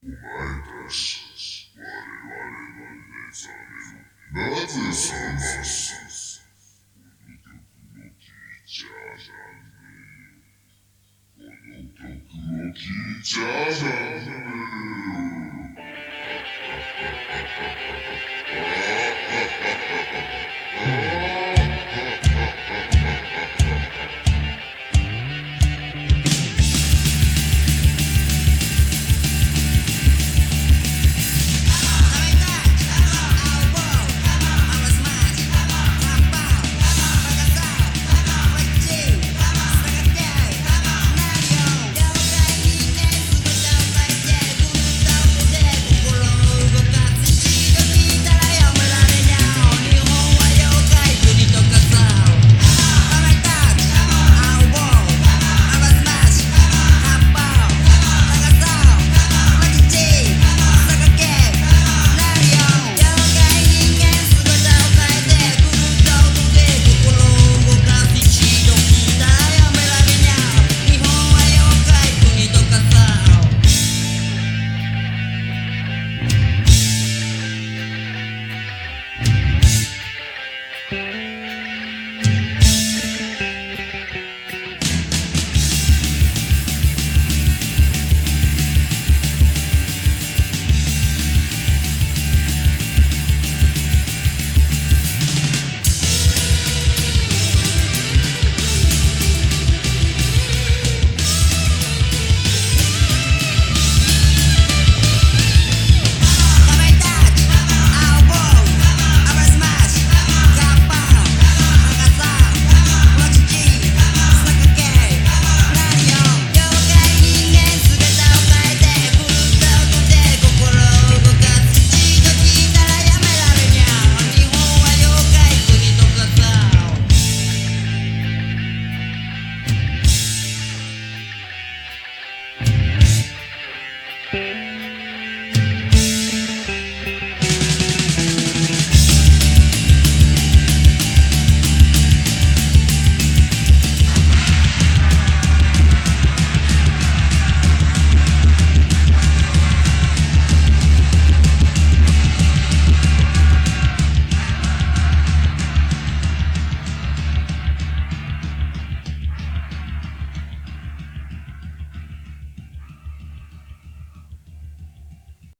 お前たち、我々の目覚めろ。なぜそんなこの曲ゃ。この曲。